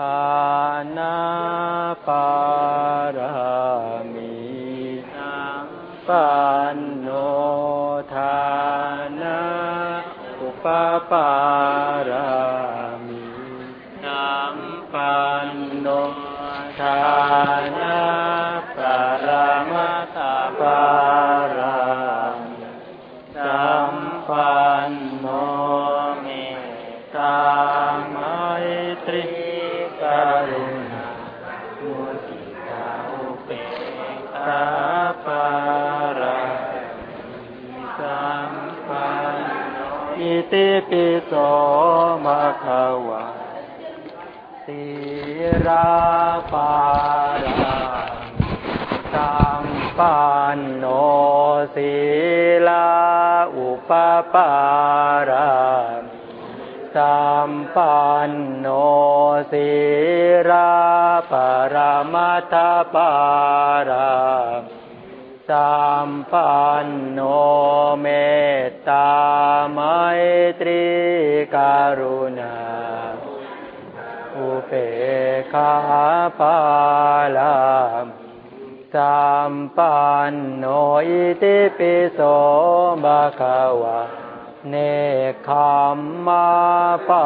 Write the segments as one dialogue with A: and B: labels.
A: ทานาปารามีสัมปันโนทานาอุปปาร ติปิโสมะคะวะสีราปารามสัมปันโนศีลาอุปปารามสัมปันโนศีราปรมัตถปารามสัมปันโนเม ตรีกรุณาอุเปกขาปาลามสัมปันโนอิติปิโสภะคะวะ เนคขมมาปา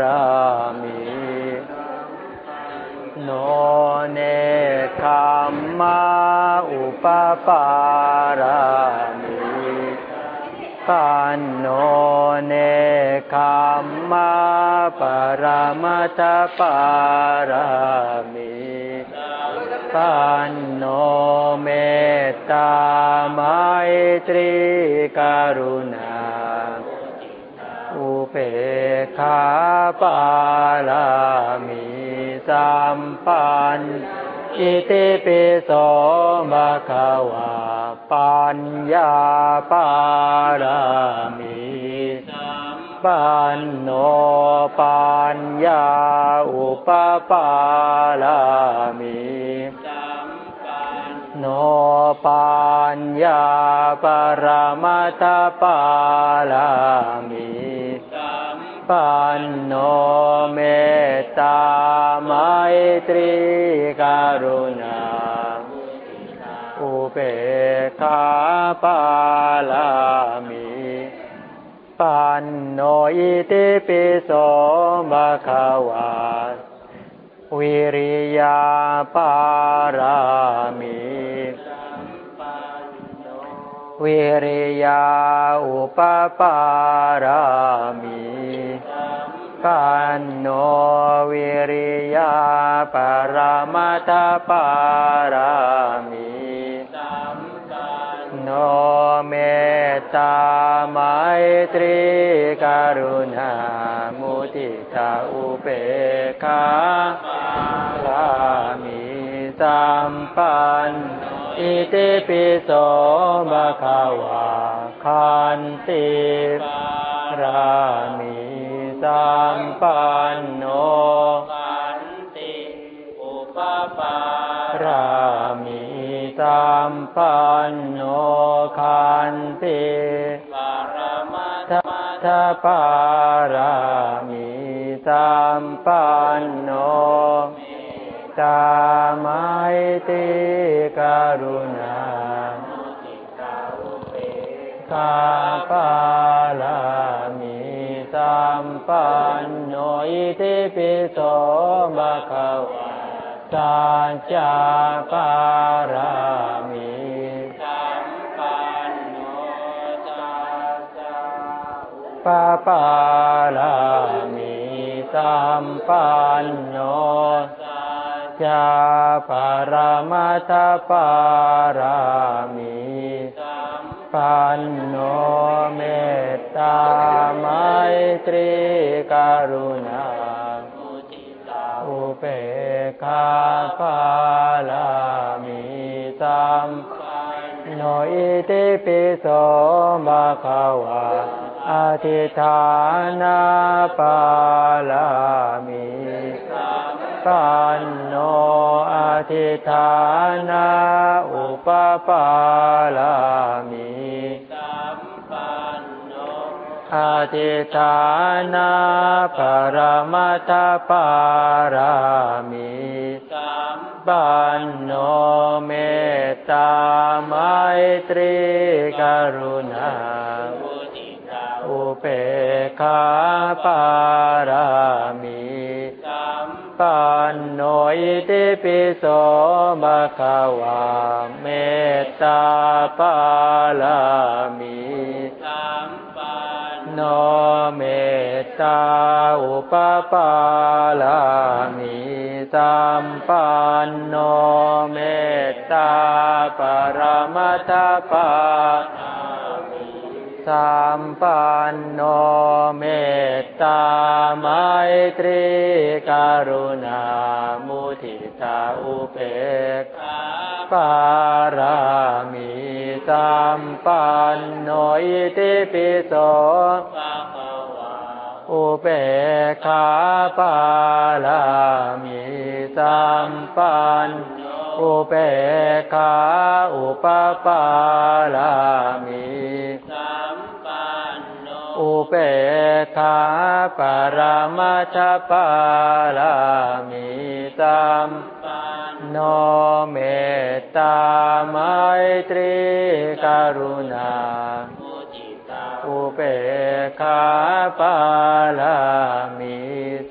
A: รามิโนเนคขมมาอุปปาราม นโนเนคขมมาปรมัตปารามิปันโนเมตตาไมตรีกรุณา อุเปกขาปาลามิสัมปันอิติปิโสภะคะวะ ปัญญาปารามิสัมปันโนปัญญาอุปปาลามิสัมปันโนปัญญาปรมัตถปาลามิปันโนเมตตาไมตรีกรุณา ปาลามิปันโนอิติปิโสภะคะวะวิริยาปารามิวิริยาอุปปารามิปันโนวิริยาปรมัตถปาราาไมตรีกรุณามุทิตาอุเบกขาลามิสัมปันอิติปิโสภะคะวะคันติรามิสัมปัน ถปารามิสัมปันโนตาไมตรีกรุณาคาปาลามิสัมปันโนอิติปิโสภะคะวะสัจจาปารา จาปารมัตถปารามิปันโนเมตตาไมตรีกรุณาอุเปกขาปาลามิสัมโนอิติปิโสภะคะวะอธิฐานาปาลามิปัน โนอธิฐานาอุปปาลามิสัมปันโนอติฐานาปรมัตถปารามิ
B: สัม
A: ปันโนเมตตาไมตรีกรุณา
B: มุทิตา
A: อุเปกขาปารามิ
B: สัม
A: ปัน โนอิติปิโสมะคะวาเมตตาปารามิ
B: สัมปัน
A: โนเมตตาอุปปาลามิสัมปันโนเมตตาปรมัตถปาสัมปันโนเมต ตาไมตรีกรุณามุทิตาอุเปกขาปารามิสัมปันโนอิติปิโส
B: ภะคะวา
A: อุเบกขาปารามิสัมปันอุเบกขาอุปปารามิ
B: สัมปันโน
A: อุเบกขาปารามัชปารามิสัม
B: น
A: โนเมตตาไมตรีกรุณาอุเบกขาปาลามิ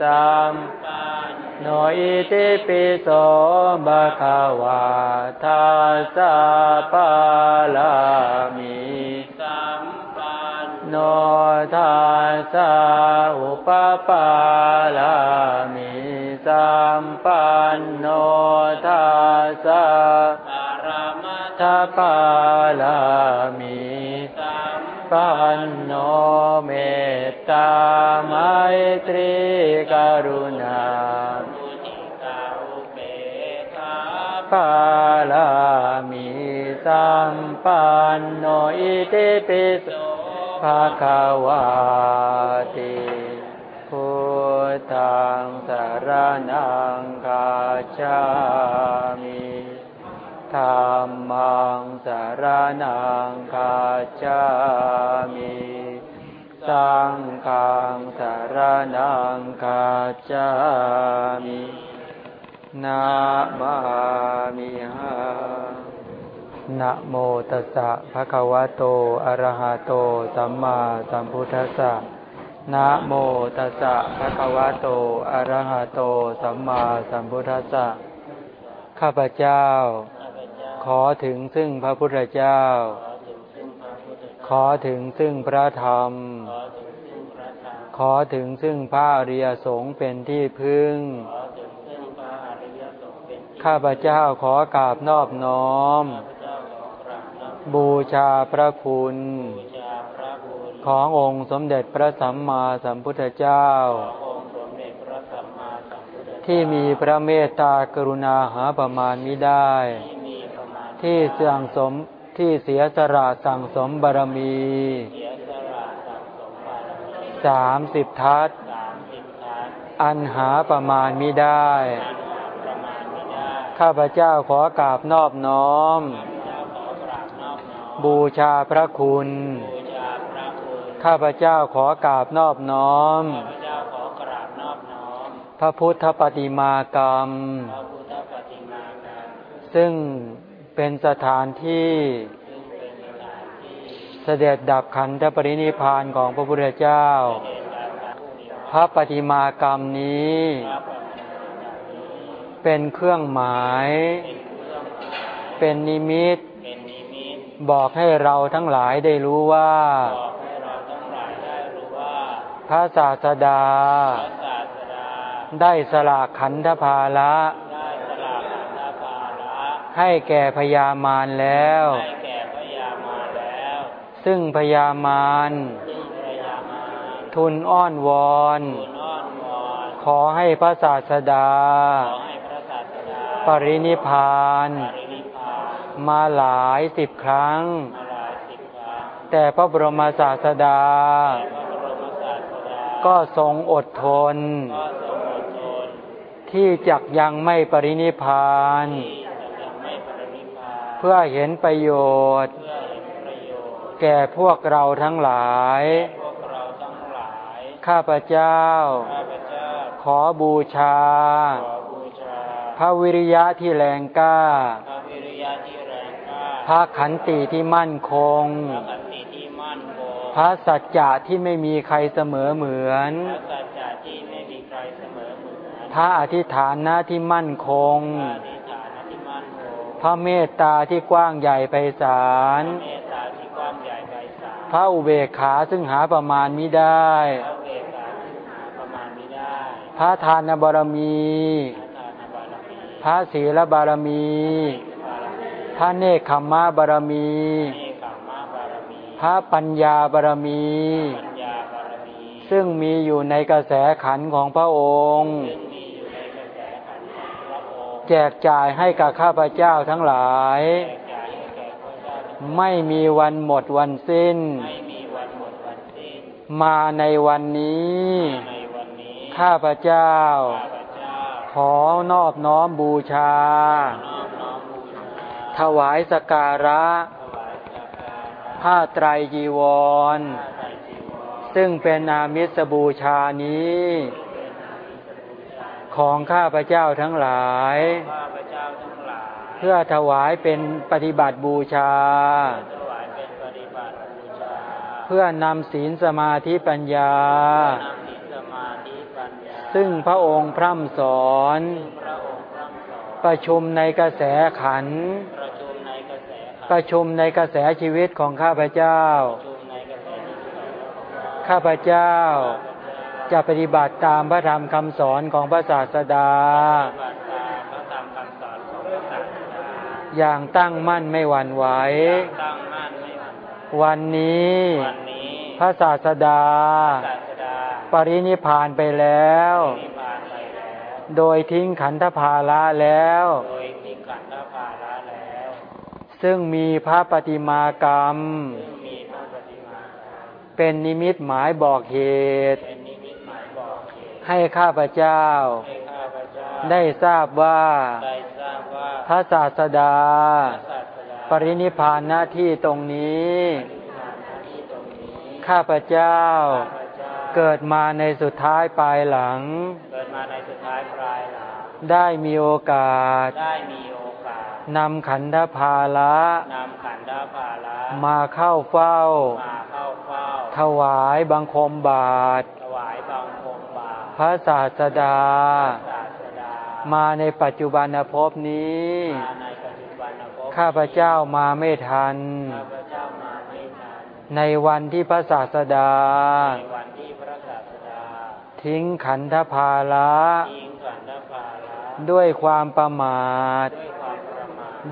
A: สัม
B: น
A: โนอิติปิโสบะคะวาทาสะปาลามิ โนทาสะอุปปาลามิสัมปันโนทาสะ
B: ปารมัตถ
A: ทาปาลามิ
B: สัม
A: ปันโนเมตตาไมตรีกรุณา
B: มุทิตาอุเบกขา
A: ปาลามิสัมปันโนอิติปิโส ภะคะวาติพุทธังสารนังคาจามิธรรมังสารนังคาจามิสังฆังสารนังคาจามินามา นะโมตัสสะภะคะวะโต อะระหะโต สัมมาสัมพุทธัสสะ นะโมตัสสะภะคะวะโต อะระหะโต สัมมาสัมพุทธัสสะ ข้าพเจ้า
B: ข้าพเจ้า
A: ขอถึงซึ่งพระพุทธเจ้า
B: ขอถึงซึ่งพระธ
A: รรม
B: ขอถึงซึ่งพระ
A: อริยสงฆ์เป็นที่พึ่ง
B: ขอถึงซึ่งพระอริยสงฆ์เป็นที่
A: ข้าพเจ้าขอกราบนอบน้อม
B: บู
A: ชาพระคุณ ขององค์สมเด็จพระสัมมาสัมพุทธเจ้า
B: ที่
A: มีพระเมตตากรุณาหาประมาณมิได้
B: ที่
A: สั่งสมที่เสียสละสั่งสมบารมี
B: สาม
A: สามสิบทัศ
B: สามสิบทัศน์
A: อันหาประมาณมิได้
B: อันหาประมาณไม่ได้
A: ข้าพเจ้าขอกราบนอบน้อม
B: บน้อม
A: บูชาพระคุณ
B: บูชาพระคุณ
A: ข้าพเจ้าขอกราบนอบน้อม
B: ข้าพเจ้าขอกราบนอบน้อม
A: พระพุทธปฏิมากรรม
B: พระพุทธปฏิมากรรม
A: ซึ่งเป็นสถานที่
B: ซึ่งเป็นสถานที่
A: เสด็จดับขันธปรินิพพานของพระพุทธเจ้า
B: เดชดาพระพุทธ
A: พระปฏิมากรรมนี้
B: พระปฏิมากรรมนี้
A: เป็นเครื่องหมาย
B: เป็นเครื่องหมาย
A: เป็นนิมิต
B: เป็นนิมิต
A: บอกให้เราทั้งหลายได้รู้ว่า
B: บอกให้เราทั้งหลายได้รู้ว่า
A: พระศาสดา
B: พระศาสดา
A: ได้สละขันธภาระ
B: ได้สละขันธภาระ
A: ให้แก่พญามารแล้ว
B: ให้แก่พญามาแล้ว
A: ซึ่งพญามาร
B: ซึ่งพญามา
A: ทุนอ้อนวอน
B: ทูลอ้อนวอน
A: ขอให้พระศาสดา
B: ขอให้พระศาสดา
A: ปรินิพพาน
B: ปรินิพพาน
A: มาหลายสิบครั้ง
B: มาหลายสิบครั้ง
A: แต่พระบรมศาสดา
B: แต่พระบรมศาสดา
A: ก็ทรงอดทน
B: ก็ทรงอดทน
A: ที่จักยังไม่ปรินิพพาน
B: ที่จะยังไม่ปรินิพพาน
A: เพื่อเห็นประโยชน์
B: เพื่อเห็นประโยชน์
A: แก่พวกเราทั้งหลาย
B: พวกเราทั้ง
A: ข้าพเจ้า
B: ข้าพเจ้า
A: ขอบูชา
B: ขอบูชา
A: พระวิริยะที่แรงกล้า
B: พ
A: พระขันติที่มั่นคง
B: พระขันติที่มั่นคง
A: พระสัจจะที่ไม่มีใครเสมอเหมือน
B: พระสัจจะที่ไม่มีใครเสมอเหมือน
A: พระอธิษฐานนะที่มั่นคง
B: พระอธิษฐานที่มั่นคง
A: พระเมตตาที่กว้างใหญ่ไพศาล
B: เมตตาที่กว้างใหญ่ไพศาล
A: พระอุเบกขาซึ่งหาประมาณมิได้
B: พระเวทตาที่หาประมาณไม่ได้
A: พระทานบารมี
B: พระทานบารมี
A: พระศีลบารมี
B: บารมี
A: พระเนคขมมะบารมี
B: เนกขัมมะบารมี
A: พระปัญญาบารมี
B: ปัญญาบารมี
A: ซึ่งมีอยู่ในกระแสขันธ์ของพระองค์
B: ซึ่งมีอยู่ในกระแสขันธ์ของพระองค์
A: แจกจ่ายให้กับข้าพเจ้าทั้งหลาย
B: แจกจ่ายให้แก่พระเจ้าทั้งหลาย
A: ไม่มีวันหมดวันสิ้น
B: ไม่มีวันหมดวันสิ้น
A: มาในวันนี้
B: ในวันนี้
A: ข้าพเจ้า
B: ข้าพเจ้า
A: ขอนอบน้อมบูชา
B: น้อมน้อมบูชา
A: ถวายสการะ
B: ถวายสักการะ
A: ผ้าไตรจีวร
B: ผ้าไตรจีวร
A: ซึ่งเป็นอามิสบูชานี้ ของข้าพเจ้าทั้งหลาย
B: ข้าพเจ้าทั้งหลาย
A: เพื่อถวายเป็นปฏิบัติบูชา
B: ถวายเป็นปฏิบัติบูชา
A: เพื่อนำศีลสมาธิปัญญา
B: นำศีลสมาธิปัญญา
A: ซึ่งพระองค์พร่ำสอน
B: พระองค์พร่ำสอน
A: ประชุมในกระแสขันธ์
B: ประชุมในกระแส
A: ชีวิตของข้าพเจ้า
B: ประชุมในกระแสที่สอง
A: ข้าพเจ้าจะปฏิบัติตามพระธรรมคำสอนของพระศาสดา
B: ปฏิบัติตามพระธรรมคำสอนของพระศาสดา
A: อย่างตั้งมั่นไม่หวั่นไหว
B: ตั้งมั่นไม่หวั่นไหว
A: วันนี้
B: วันนี้
A: พระศาสดา
B: ศาสดา
A: ปรินิพพานไปแล้ว
B: นิพพานไปแล้ว
A: โดยทิ้งขันธภาระแล้ว
B: โดยทิ้งขันธภาระแล้ว
A: ซึ่งมีพระปฏิมากรรม
B: ซึ่งมีพระปฏิมา
A: เป็นนิมิตหมายบอกเหตุ
B: เป็นนิมิตหมายบอกเหตุ
A: ให้ข้าพเจ้า
B: ให้ข้าพเจ้า
A: ได้ทราบว่า
B: ได้ทราบว่า
A: พระศาสดา
B: พระศาสดา
A: ปรินิพพานหน้าที่ตรงนี้
B: ทานหน้าที่ตรงนี้
A: ข้าพเจ้า
B: ข้าพเจ้า
A: เกิดมาในสุดท้ายปลายหลัง
B: เกิดมาในสุดท้ายปลายหลัง
A: ได้มีโอกาส
B: ได้มีโอกาส
A: นำขันธภาระ
B: นำขันธภาระ
A: มาเข้าเฝ้า
B: มาเข้าเฝ้า
A: ถวายบังคมบาท
B: ถวายบังคมบาตร
A: พระศาสดา
B: ศาสดา
A: มาในปัจจุบันภพนี้
B: มาในปัจจุบันภพ
A: ข้าพเจ้ามาไม่ทัน
B: ข้าพเจ้ามาไม่ทัน
A: ในวันที่พระศาสดา
B: ในวันที่พระศาสดา
A: ทิ้งขันธภาระ
B: ทิ้งขันธภาระ
A: ด้วยความประมาท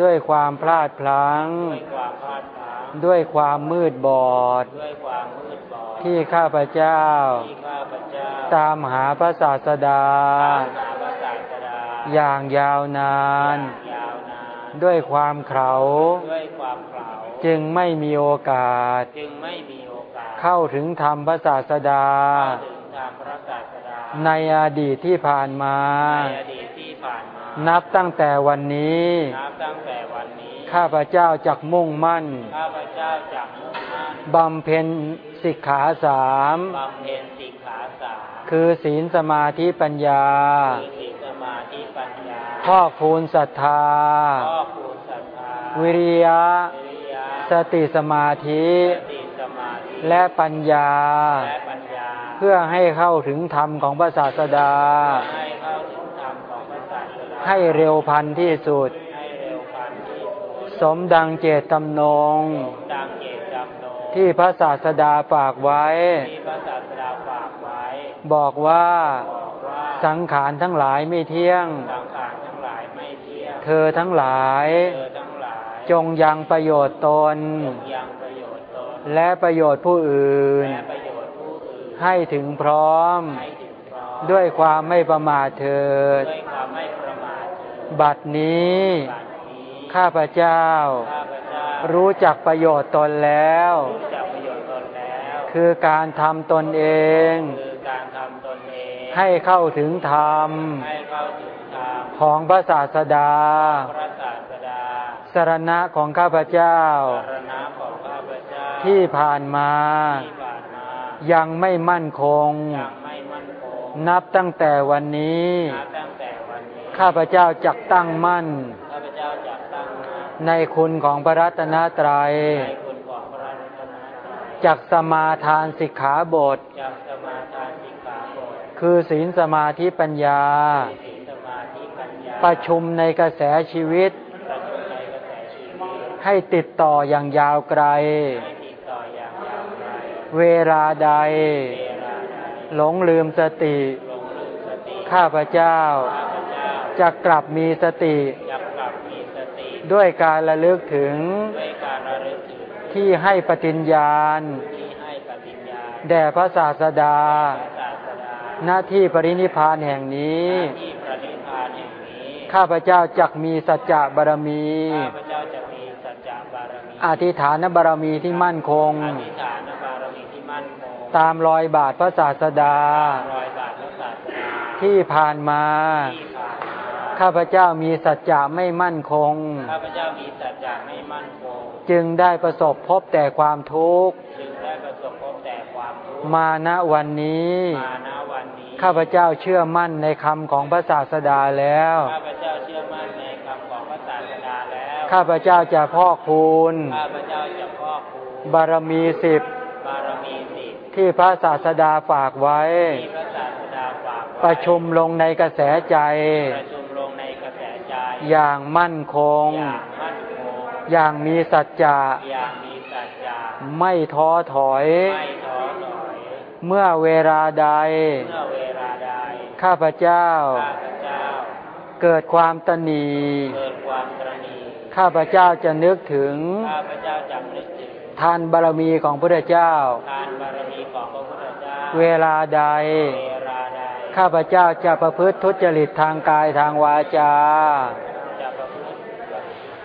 B: ด้วยความประมาท
A: ด้วยความพลาดพลั้ง
B: ด้วยความพลาดพลั้ง
A: ด้วยความมืดบอด
B: ด้วยความมืดบอด
A: ที่ข้าพเจ้า
B: ที่ข้าพเจ้า
A: ตามหาพระศาสดา
B: ตามหาพระศาสดา
A: อย่างยาวนาน
B: ยาวนาน
A: ด้วยความเขา
B: ด้วยความเปล่า
A: จึงไม่มีโอกาส
B: จึงไม่มีโอกาส
A: เข้าถึงธรรมพระศาสดา
B: เข้าถึงทางพระศาสดา
A: ในอดีตที่ผ่านมา
B: ในอดีตที่ผ่า นมา
A: นับตั้งแต่วันนี้
B: นับตั้งแต่วันนี้
A: ข้าพเจ้าจักมุ่งมั่น
B: ข้าพเจ้าจะมุ่งมั่น
A: บำเพ็ญสิกขาสาม
B: บำเพ็ญสิกขาสาม
A: คือศีลสมาธิปัญญา
B: คือศีลสมาธิปัญญา
A: พอกพูนศรัทธา
B: ครอบครูศรัทธา
A: วิริยะ
B: วิริยะ
A: สติสมาธิ
B: สติสมาธิ
A: และปัญญา
B: และปัญญา
A: เพื่อให้เข้าถึงธรรมของพระศาสดา
B: ให้เให้
A: เร็วพันที่สุด
B: ให้เร็วพันที่สุด
A: สมดังเจตจำนง
B: ดังเกตจำนง
A: ที่พระศาสดาฝากไว้
B: ที่พระศาสดาฝากไว้
A: บอกว่า
B: บอกว่า
A: สังขารทั้งหลายไม่เที่ยง
B: สังขารทั้งหลายไม่เที่ยง
A: เธอทั้งหลาย
B: เธอทั้งหลาย
A: จงยังประโยชน์ตน
B: จงยังประโยชน์ตน
A: และประโยชน์ผู้อื่น
B: และประโยชน์ผู้อื่น
A: ให้ถึงพร้อม
B: ให้ถึงพร้อม ด้วยความไม่ประมาทเถิด
A: บัดนี้
B: บัดนี้
A: ข้าพเจ้า
B: ข้าพเจ้า
A: รู้จักประโยชน์ตนแล้ว
B: รู้จักประโยชน์ตนแล้ว
A: คือการทำตนเอง
B: คือการทำตนเอง
A: ให้เข้าถึงธรรม
B: ให้เข้าถึงธรรม
A: ของพระศาสดา
B: พระศาสดา
A: สรณะของข้าพเจ้า
B: สารณะของข้าพเจ้า
A: ที่ผ่านมา
B: ที่ผ่านมา
A: ยังไม่มั่นคง
B: ยังไม่มั่นคง
A: นับตั้งแต่วันนี้
B: นับตั้งแต่วันนี้
A: ข้าพเจ้าจักตั้งมั่น
B: ข้าพเจ้าจะตั้งมั่น
A: ในคุณของพระรัตนตรัย
B: ในคุณของพระรัตนตรัย
A: จักสมาทานสิกขาบท
B: จากสมาทานสิกขาบท
A: คือศีลสมาธิปัญญา
B: ศีลสมาธิปัญญา
A: ประชุมในกระแสชีวิต
B: ประชุมในกระแสชีวิต
A: ให้ติดต่ออย่างยาวไกล
B: ให้ติดต่ออย่างยาวไกล
A: เวลาใด
B: เวลาใด
A: หลงลืมสติ
B: ลงลืมสติ
A: ข้าพเจ้า
B: ข้าพเจ้า
A: จะกลับมีสติ
B: จะกลับมีสติ
A: ด้วยการระลึกถึง
B: ด้วยการระลึกถึง
A: ที่ให้ปฏิญญาณ
B: ที่ให้ปฏิญญาณ
A: แด่พระศาสดา
B: พระศาสดา
A: หน้าที่ปรินิพพานแห่งนี้
B: ที่ประนิพพานแห่งนี้
A: ข้าพเจ้าจักมีสัจจะบารมี
B: ข้าพเจ้าจะมีสัจจะบารมี
A: อธิษฐานบารมีที่มั่นคง
B: อธิษฐานบารมีที่มั่นคง
A: ตามรอยบาทพระศาสดา
B: รอยบาทพระศาสดา
A: ที่ผ่านมา
B: ที่ผ่านมา
A: ข้าพเจ้ามีสัจจะไม่มั่นคง
B: ข้าพเจ้ามีสัจจะไม่มั่นคง
A: จึงได้ประสบพบแต่ความทุกข์
B: จึงได้ประสบพบแต่ความทุกข์
A: มาณวันนี้
B: มาณวันนี้
A: ข้าพเจ้าเชื่อมั่นในคำของพระศาสดาแล้ว
B: ข้าพเจ้าเชื่อมั่นในคำของพระศาสดาแล้ว
A: ข้าพเจ้าจะพอกพูน
B: ข้าพเจ้าจะพ่อครู
A: บารมีสิบบา
B: รมีสิบ
A: ที่พระศาสดาฝากไว้
B: ที่พระศาสดาฝากไว้
A: ประชุมลงในกระแสใจ
B: ประชุ
A: อย่างมั่นคง
B: อย่างมั่นคง
A: อย่างมีสัจจะ
B: อย่างมีสัจจะ
A: ไม่ท้อถอย
B: ไม่ท้อถอย
A: เมื่อเวลาใด
B: เมื่อเวลาใด
A: ข้าพเจ้า
B: ข้าพเจ้า
A: เกิดความตนี
B: เกิดความตระหนี
A: ข้าพเจ้าจะนึกถึง
B: ข้าพเจ้าจำนึกถึง
A: ทานบารมีของพระเจ้า
B: ทานบารมีของพระพุทธเจ้า
A: เวลาใด
B: เวลาใด
A: ข้าพเจ้าจะประพฤติทุจริตทางกายทางวาจา
B: จะประพฤติ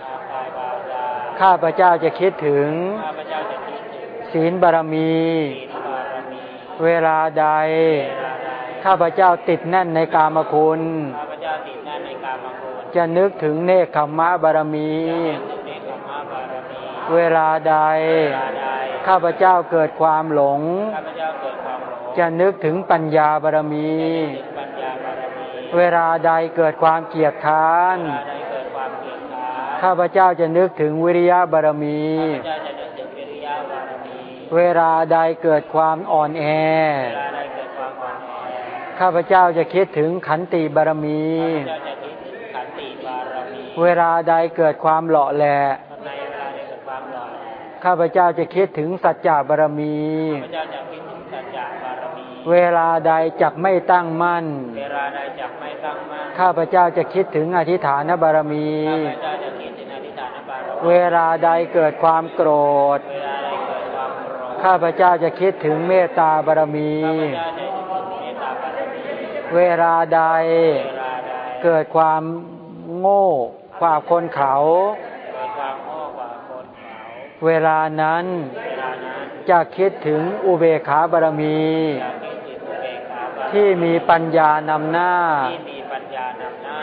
B: ทางกายวาจา
A: ข้าพเจ้าจะคิดถึง
B: ข้าพเจ้าจะคิดถึง
A: ศีลบารมี
B: ศีลบารมี
A: เวลาใด
B: เวลาใด
A: ข้าพเจ้าติดแน่นในกามคุณ
B: ข้าพเจ้าติดแน่นในการมาคุณ
A: จะนึกถึงเนคขมมะบารมี
B: จะนึกถึงในคำว่าบารมี
A: เวลาใด
B: เวลาใด
A: ข้าพเจ้าเกิดความหลง
B: ข้าพเจ้าเกิดความหลง
A: จะนึกถึงปัญญาบารมี
B: นึกปัญญาบารมี
A: เวลาใดเกิดความเกียจค้าน
B: เวลาใข้า
A: พเจ้าจะนึกถึงวิริยะบารมี
B: ข้าพเจ้าจะนึกถึงวิริยะบารมี
A: เวลาใดเกิดความอ่อนแอ
B: เวลาใดเกิดความอ่อนแอ
A: ข้าพเจ้าจะคิดถึงขันติบารมี
B: ข้าพเจ้าจะคิดถึงขันติบารมี
A: เวลาใดเกิดความเหลาะแหละ
B: ในเวลาใดเกิดความหลอน
A: ข้าพเจ้าจะคิดถึงสัจจะบารมี
B: ข้าพ เจ้าจะคิดถึงสัจจะบารมี
A: เวลาใดจักไม่ตั้งมั่น
B: เวลาใดจะไม่ตั้งมั่น
A: ข้าพเจ้าจะคิดถึงอธิฐานบารมี
B: ข้าพเจ้าจะคิดถึงอธิษฐานบารมี
A: เวลาใดเกิดความโกรธ
B: เวลาใดเกิดความโกรธ
A: ข้าพเจ้าจะคิดถึงเมตตาบารมี
B: ข้าพเจ้าจะคิดถึงเมตตาบารมี
A: เวลาใด
B: เวลาใด
A: เกิดความโง่ความคนเขา
B: เกิดความโง่ความโกรธเขา
A: เวลานั้น
B: เวลานั้น
A: จะคิดถึงอุเบกขาบารมี ที่มีปัญญานำหน้า
B: ที่มีปัญญานำหน้า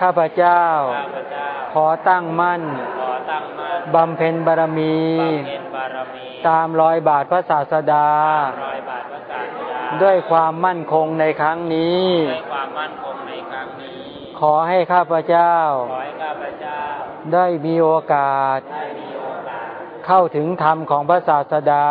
A: ข้าพเจ้า
B: ข้าพเจ้า
A: ขอตั้งมั่น
B: ขอตั้งมั่น
A: บำเพ็ญบารมี
B: บำเพ็ญบารมี
A: ตามรอยบาทพระศาสดา
B: รอยบาทพระศาสดา
A: ด้วยความมั่นคงในครั้งนี้
B: ด้วยความมั่นคงในครั้งนี้
A: ขอให้ข้าพเจ้า
B: ขอให้ข้าพเจ้า
A: ได้มีโอกาส
B: ได้มีโอกาส
A: เข้าถึงธรรมของพระศาสดา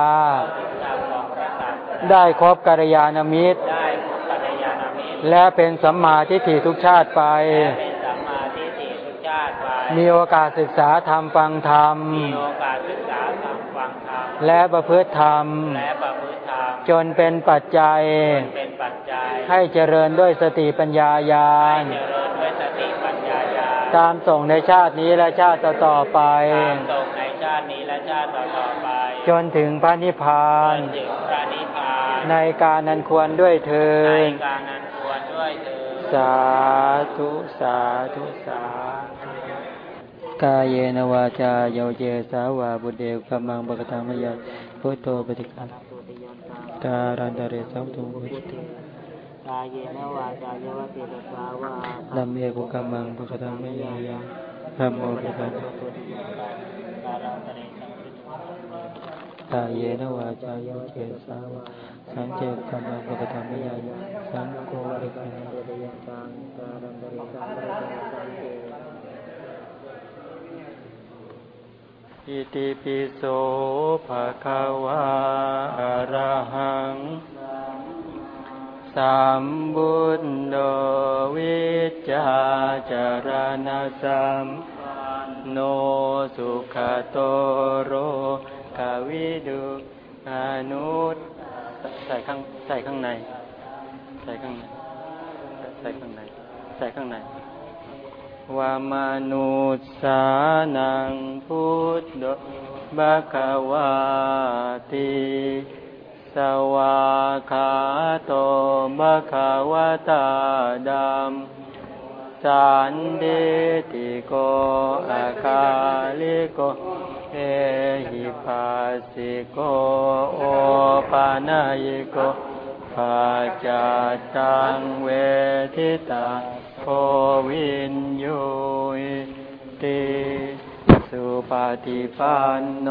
B: ถึงธรรมของพระศาสดา
A: ได้ครบกัลยาณมิตร
B: ได้พบกัลยาณมิตร
A: และเป็นสัมมาทิฏฐิทุกชาติไป
B: และเป็นสัมมาทิฏฐิทุกชาติไป
A: มีโอกาสศึกษาธรรมฟังธรรม
B: มีโอกาสศึกษาธรรมฟังธรรม
A: และประพฤติธรรม
B: และประพฤติธรรม
A: จนเป็นปัจจัย
B: เป็นปัจจัย
A: ให้เจริญด้วยสติปัญญาญา
B: ให้
A: ณ
B: เจริญด้วยสติปัญญาญาณ
A: ตามส่งในชาตินี้และชาติต่อๆไป
B: ตามตรงในชาตินี้และชาติต่อๆไป
A: จนถึงพระนิพพา
B: จ
A: น
B: นถึงพระนิพพาน
A: ในการนั้นควรด้วยเทิ
B: ใด้วยเถิด
A: สาธุสาธุสาธุกายเยนวาจาโยเจสาวาบุเดวกัมมังบกตังมยาพุทโธปฏิคันการันตเรสัมตุงวิติ
B: กายเยนวาจายวติตสาวา
A: ลัมเมกุกัมมังบกตังมยายังธัมโมปฏิคัน
B: การังตเรสังกายเยนวาจาโยเจสาวะสังเจตกรรมปกติมยาย สังโฆริกนเดยันตังการันตริสังปะสังเจ
A: อิติปิโสภะคะวะอะระหังสัมบุญโดวิจจาจารณสัมโนสุขโตโรกาวิดุอนุตใส่ข้างใส่ข้างใน ใส่ข้างในใส่ข้างในใส่ข้างในวามนุษย์สานังพุทธบะคะวาติสวาขาโตบะคะวตาดัมสันเดติโกอาคาลิโก เอหิปัสสิโกโอปานายโก ปัจจัตตังเวทิตาโควินโยติสุปฏิปันโน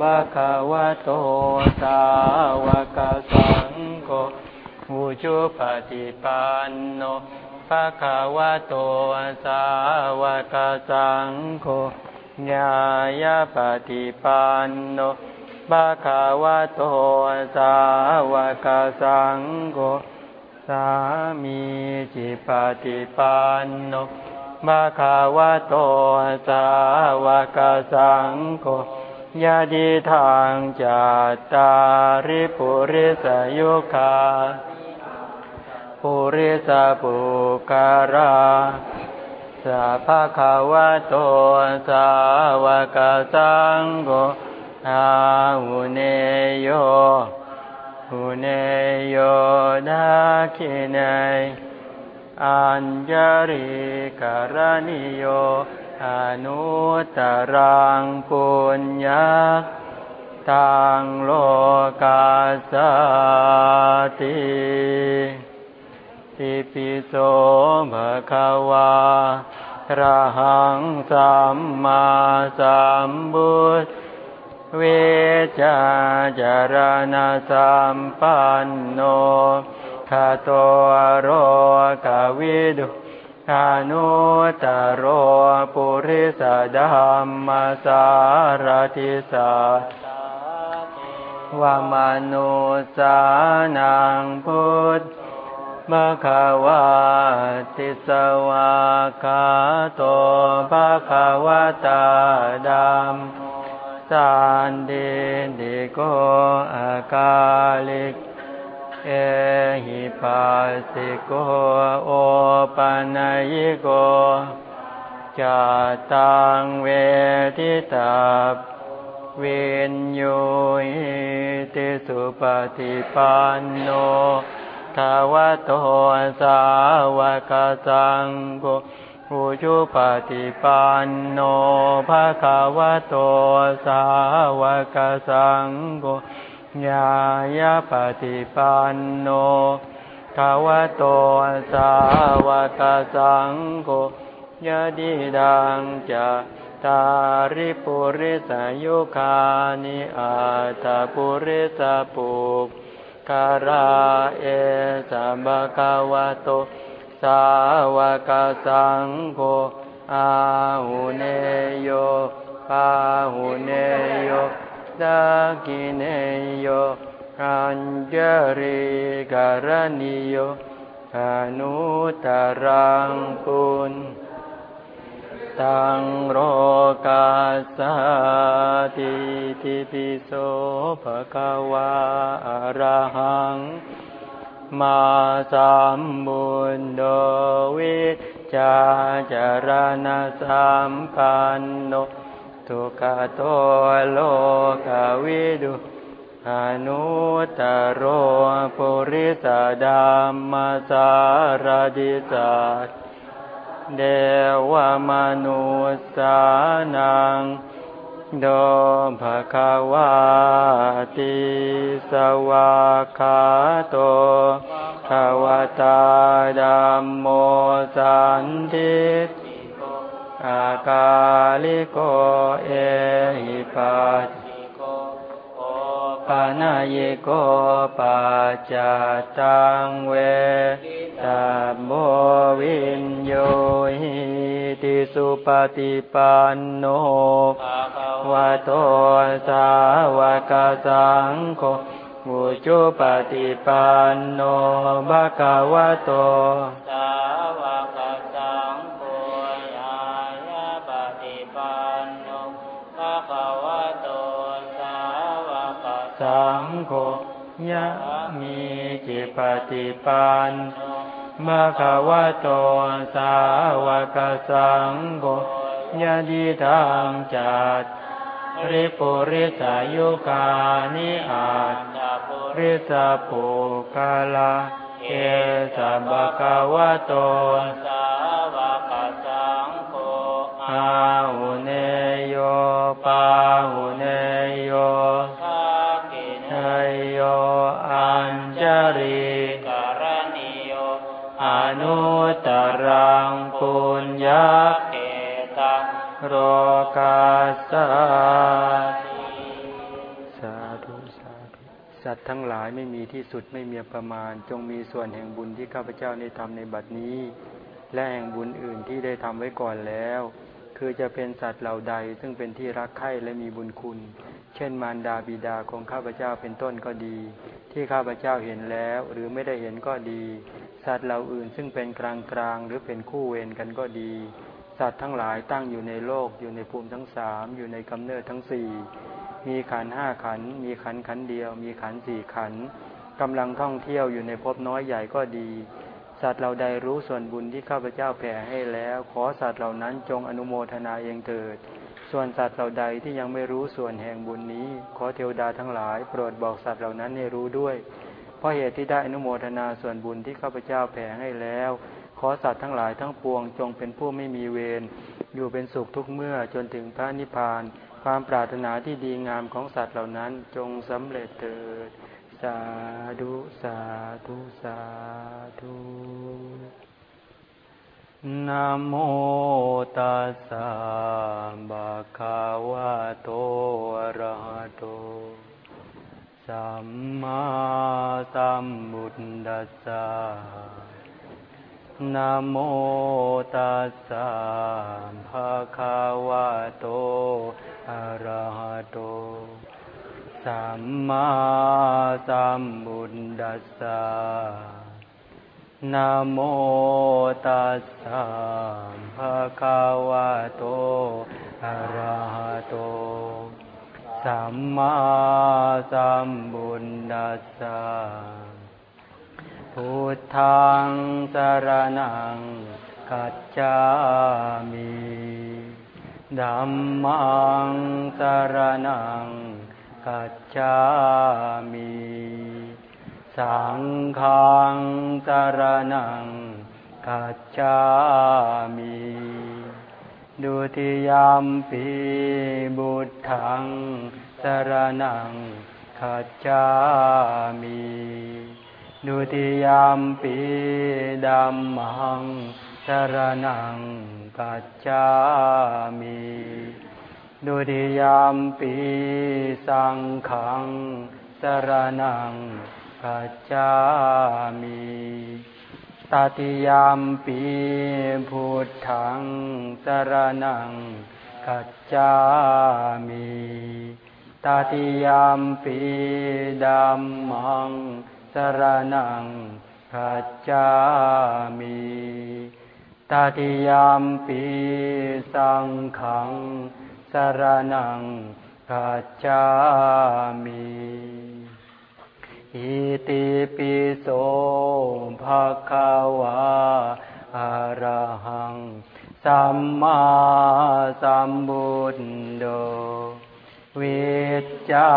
A: ภะคะวะโตสาวกสังโฆอุชุปฏิปันโนภะคะวะโตสาวกสังโฆญาญาปฏิปันโน ภะคะวะโตสาวกสังโฆสามีจิปฏิปันโนภะคะวะโตสาวกสังโฆยาดีทางจัตตาริปุริสยุคาปุริสปุการาสัพพะคะวะโตสาวกสังโฆ อาหุเนโยหุเนโยนาคินัยอัญญริกรณิโยอนุตรังปุญญาตังโลกาสติติปิโสภะคะวาระหังสัมมาสัมพุทธ เวจาจารณสัมปันโนคาโตโรกาวิดุอนุตโรปุริสดัมมาสารติสาวามนุสานังพุทธมะขาวาติสวาคาโตภะคะวะตาดัม สันเดดิโกอากาลิก เอหิปัสสิโกโอปัญญิโกจัตังเวทิตาเวนโยติสุปฏิปันโนทาวโตสาวกสังโฆ อุชุปฏิปันโนภะคะวะโตสาวกสังโฆญาญาปฏิปันโนภะวะโตสาวกสังโฆยะดีดังจะตาริปุริสายุคานิอาตาปุริสปุกคาราเอสัมบะคาวะโต สาวกสังโฆอาหุเนโยปาหุเนโยดากิเนโยอัญจริกรณิโยอนุตรังปุญตังโรกาสาติทิปิโสภะคะวาอะระหัง มาสัมบุญโดวิจาจารณสัมปันโนทุกขโตโลกวิดุอนุตโรปุริสดัมมาสารดิสัตเดวมนุสานัง โดภะคะวาติสวาคาโตภวตาดัมโมสันทิตอากาลิโกเอหิปัสสิโกโอานาเยโกปัจจตังเวตัมโมวินโยหิติสุปฏิปันโนภ วะโตสาวกสังโฆมุจุปฏิปันโนภะคะวะโต
B: สาวกสังโฆยายาปฏิปันโนภะคะวะโตสาวกสั
A: สั
B: งโฆ
A: ยะมีจิปฏิปันโนภะคะวะโตสาวกสังโฆยะดิทังจัต ริปุริสายุกานิอาจ
B: ตาปุริ
A: สาปุกาลาเอสัมภะคะวะโต
B: สาวกสังโฆ
A: อาหุเนโยปาหุ ทั้งหลายไม่มีที่สุดไม่มีประมาณ จงมีส่วนแห่งบุญที่ข้าพเจ้าได้ทำในบัดนี้ และแห่งบุญอื่นที่ได้ทำไว้ก่อนแล้ว คือจะเป็นสัตว์เหล่าใดซึ่งเป็นที่รักใคร่และมีบุญคุณ เช่นมารดาบิดาของข้าพเจ้าเป็นต้นก็ดี ที่ข้าพเจ้าเห็นแล้วหรือไม่ได้เห็นก็ดี สัตว์เหล่าอื่นซึ่งเป็นกลางกลางหรือเป็นคู่เวรกันก็ดี สัตว์ทั้งหลายตั้งอยู่ในโลกอยู่ในภูมิทั้งสามอยู่ในกำเนิดทั้งสี่ มีขันห้าขัน มีขันขันเดียว มีขันสี่ขันกำลังท่องเที่ยวอยู่ในภพน้อยใหญ่ก็ดี สัตว์เราใดรู้ส่วนบุญที่ข้าพเจ้าแผ่ให้แล้ว ขอสัตว์เหล่านั้นจงอนุโมทนาเองเถิด ส่วนสัตว์เหล่าใดที่ยังไม่รู้ส่วนแห่งบุญนี้ ขอเทวดาทั้งหลาย โปรดบอกสัตว์เหล่านั้นให้รู้ด้วย เพราะเหตุที่ได้อนุโมทนาส่วนบุญที่ข้าพเจ้าแผ่ให้แล้ว ขอสัตว์ทั้งหลายทั้งปวงจงเป็นผู้ไม่มีเวรอยู่เป็นสุขทุกเมื่อจนถึงพระนิพพาน ความปรารถนาที่ดีงามของสัตว์เหล่านั้นจงสำเร็จเถิด สาธุ สาธุ สาธุนะโมตัสสะบะคะวะโตอะระหะโต สัมมาสัมพุทธัสสะนะโมตัสสะภะคะวะโต อะระหะโต สัมมาสัมพุทธัสสะนะโมตัสสะภะคะวะโตอะระหะโต สัมมาสัมพุทธัสสะพุทธังสรณังกัจจามิ ธัมมังสรณังกัจจามิสังฆังสรณังกัจจามิดุติยามปีบุตถังสรณังกัจจามิดุติยามปีดัมมัง สรณังกัจจามิดุติยามปีสังขังสรณังกัจจามิตติยามปีพุทธังสรณังกัจจามิตติยามปีดัมมังสรณังกัจจามิ ตติยามปีสังขังสรณังกัจจามิอิติปิโสภะคะวะอะระหังสัมมาสัมพุทโธวิจจา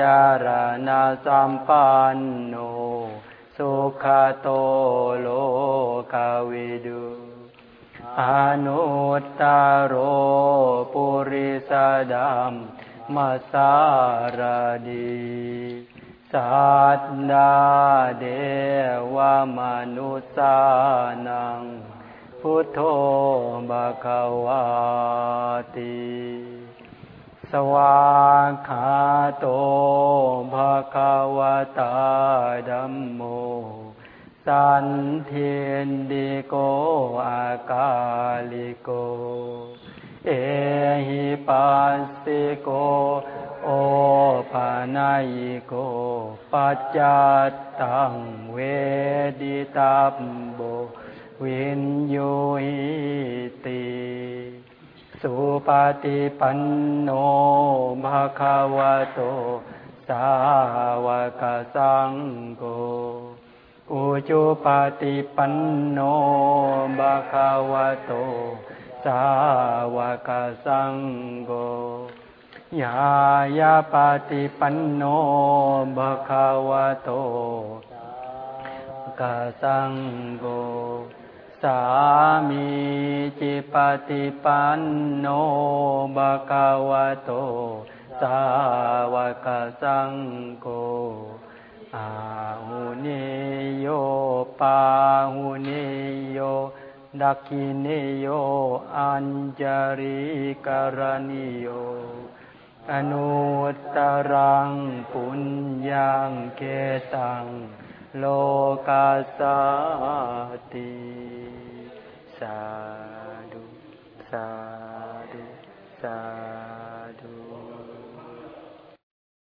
A: จารณสัมปันโน สุขโตโลกวิดู อนุตตโรปุริสดัมมาสารดีสัตดาเดวมนุสานัง พุทโธบะคะวาติ สวากขาโตภะคะวะตาดัมโม สันเทนดิโกอากาลิโก เอหิปัสสิโก โอปานายโก ปัจจัตตังเวดิตัมโบวินยูหิติสุปฏิปันโนภะคะวะโต สาวกสังโฆ อุจุปฏิปันโนภะคะวะโต สาวกสังโฆยายาปฏิปันโนภะคะวะโตกสังโฆสามีจิปฏิปันโนภะคะวะโต สาวกสังโฆ อาหุเนโยปาหุเนโยดักขิเนโย อัญจาริกรณิโย อนุตตรังปุญญังเกตัง โลกาสาติ สาธุ สาธุ สา